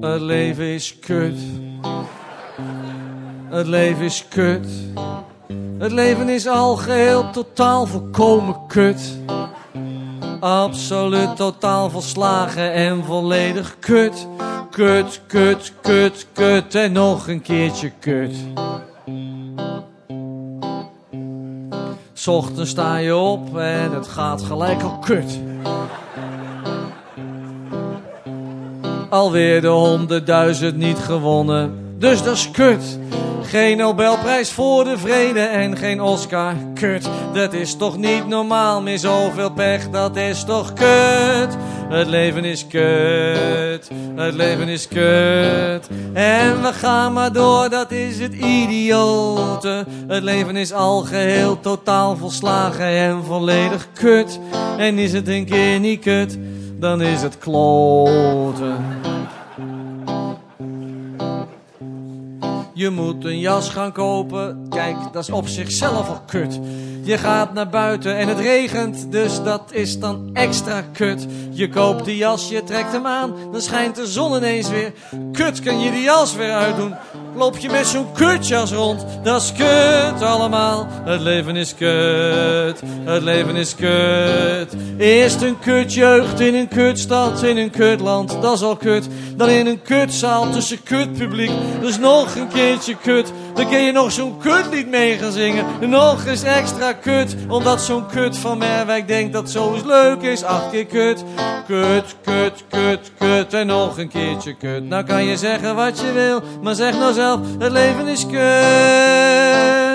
Het leven is kut. Het leven is kut. Het leven is al geheel totaal volkomen kut. Absoluut totaal volslagen en volledig kut. Kut, kut, kut, kut en nog een keertje kut. Ochtends sta je op en het gaat gelijk al kut. Alweer de honderdduizend niet gewonnen, dus dat is kut. Geen Nobelprijs voor de vrede en geen Oscar. Kut, dat is toch niet normaal meer zoveel pech, dat is toch kut. Het leven is kut, het leven is kut. En we gaan maar door, dat is het idiote. Het leven is al geheel totaal volslagen en volledig kut. En is het een keer niet kut, dan is het kloten. Je moet een jas gaan kopen. Kijk, dat is op zichzelf al kut. Je gaat naar buiten en het regent, dus dat is dan extra kut. Je koopt die jas, je trekt hem aan, dan schijnt de zon ineens weer. Kut, kan je die jas weer uitdoen? Loop je met zo'n kutjas rond? Dat is kut allemaal. Het leven is kut, het leven is kut. Eerst een kutjeugd in een kutstad, in een kutland, dat is al kut. Dan in een kutzaal tussen kutpubliek, dus nog een keertje kut. Dan kun je nog zo'n kutlied mee gaan zingen. Nog eens extra kut, omdat zo'n kut van Merwijk denkt dat zo leuk is. Acht keer kut, kut, kut, kut, kut en nog een keertje kut. Nou kan je zeggen wat je wil, maar zeg nou zelf, het leven is kut.